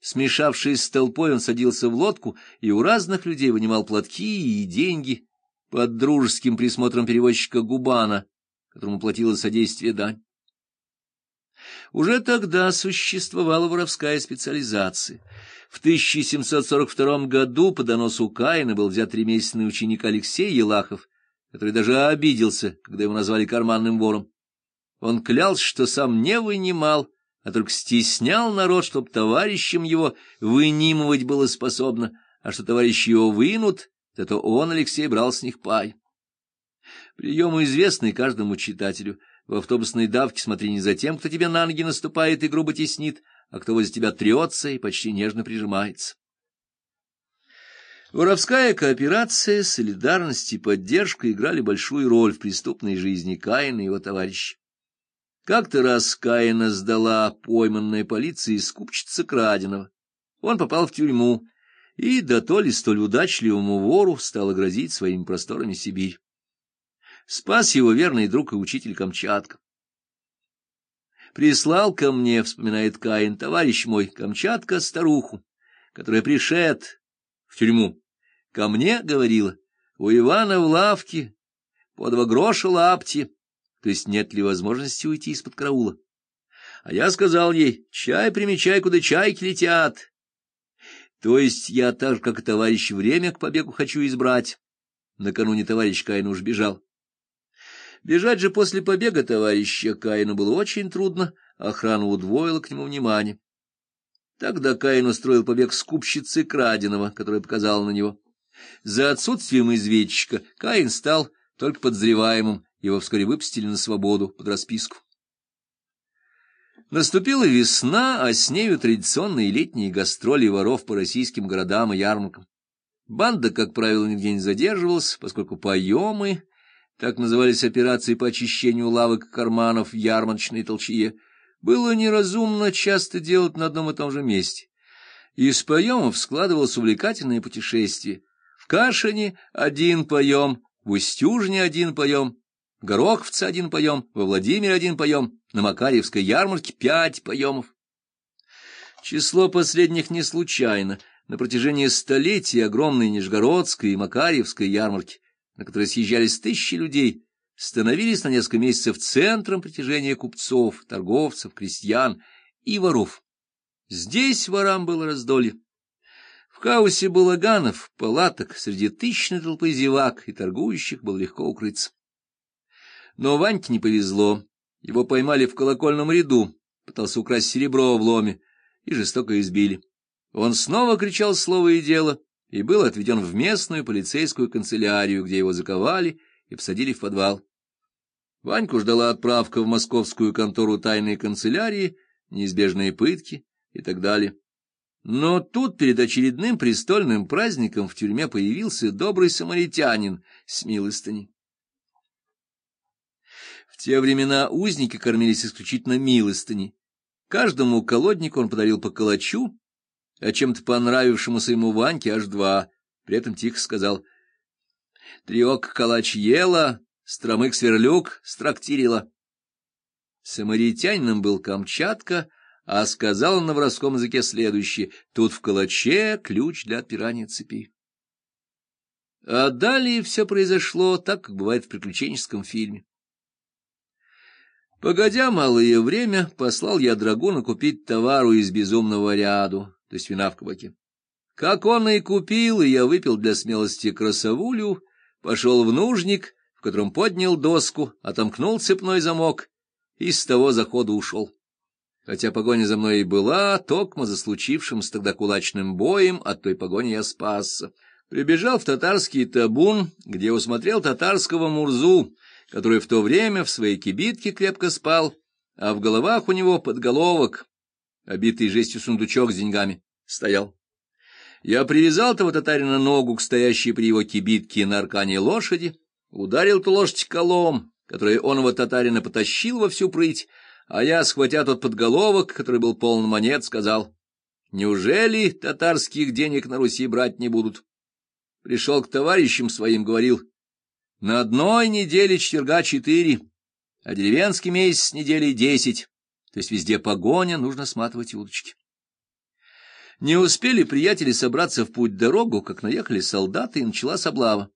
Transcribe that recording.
Смешавшись с толпой, он садился в лодку и у разных людей вынимал платки и деньги под дружеским присмотром перевозчика Губана, которому платила содействие дань. Уже тогда существовала воровская специализация. В 1742 году по доносу Каина был взят ремесленный ученик Алексей Елахов, который даже обиделся, когда его назвали карманным вором. Он клялся, что сам не вынимал, а только стеснял народ, чтоб товарищам его вынимывать было способно, а что товарищи его вынут, зато он, Алексей, брал с них пай. Приемы известны каждому читателю. В автобусной давке смотри не за тем, кто тебе на ноги наступает и грубо теснит, а кто возле тебя трется и почти нежно прижимается. Воровская кооперация, солидарность и поддержка играли большую роль в преступной жизни Каина и его товарищей. Как-то раз Каина сдала пойманная полицией скупчица краденого. Он попал в тюрьму, и да то ли столь удачливому вору стало грозить своими просторами Сибирь. Спас его верный друг и учитель Камчатка. Прислал ко мне, вспоминает Каин, товарищ мой, Камчатка старуху, которая пришед в тюрьму. Ко мне, говорила, у Ивана в лавке по два гроша лапти, то есть нет ли возможности уйти из-под караула. А я сказал ей, чай примечай, куда чайки летят. То есть я так же, как товарищ, время к побегу хочу избрать. Накануне товарищ Каин уж бежал. Бежать же после побега товарища Каину было очень трудно, охрана удвоила к нему внимание. Тогда Каин устроил побег скупщицы краденого, которая показала на него. За отсутствием изведчика Каин стал только подозреваемым, его вскоре выпустили на свободу под расписку. Наступила весна, а с нею традиционные летние гастроли воров по российским городам и ярмаркам. Банда, как правило, нигде не задерживалась, поскольку поемы, так назывались операции по очищению лавок карманов в ярмарочной толчье, было неразумно часто делать на одном и том же месте. Из поемов складывалось увлекательное путешествие. В Кашине один поем, в Устюжне один поем, Гороховце один поем, во Владимире один поем, на Макарьевской ярмарке пять поемов. Число последних не случайно. На протяжении столетий огромной Нижегородской и Макарьевской ярмарки, на которые съезжались тысячи людей, становились на несколько месяцев центром притяжения купцов, торговцев, крестьян и воров. Здесь ворам было раздолье. В хаосе балаганов, палаток, среди тысячной толпы зевак и торгующих было легко укрыться. Но Ваньке не повезло. Его поймали в колокольном ряду, пытался украсть серебро в ломе, и жестоко избили. Он снова кричал слово и дело, и был отведен в местную полицейскую канцелярию, где его заковали и посадили в подвал. Ваньку ждала отправка в московскую контору тайной канцелярии, неизбежные пытки и так далее. Но тут перед очередным престольным праздником в тюрьме появился добрый самаритянин с милостыней те времена узники кормились исключительно милостыни. Каждому колоднику он подарил по калачу, а чем-то понравившемуся ему Ваньке аж два. При этом тихо сказал «Триок калач ела, стромык сверлюк страктирила». Самаритянином был Камчатка, а сказал он на воровском языке следующее «Тут в калаче ключ для отпирания цепи». А далее все произошло так, как бывает в приключенческом фильме. Погодя малое время, послал я драгуна купить товару из безумного ряду, то есть вина в кабаке. Как он и купил, и я выпил для смелости красовулю, пошел в нужник, в котором поднял доску, отомкнул цепной замок и с того захода ушел. Хотя погоня за мной и была, токмо за случившимся тогда кулачным боем, от той погони я спасся. Прибежал в татарский табун, где усмотрел татарского Мурзу, который в то время в своей кибитке крепко спал, а в головах у него подголовок, обитый жестью сундучок с деньгами, стоял. Я привязал того татарина ногу к стоящей при его кибитке на аркане лошади, ударил ту лошадь колом, который он его татарина потащил во всю прыть, а я, схватя тот подголовок, который был полон монет, сказал, «Неужели татарских денег на Руси брать не будут?» Пришел к товарищам своим, говорил, на одной неделе четверга четыре, а деревенский месяц недели десять, то есть везде погоня, нужно сматывать удочки. Не успели приятели собраться в путь-дорогу, как наехали солдаты, и началась облава.